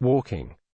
walking.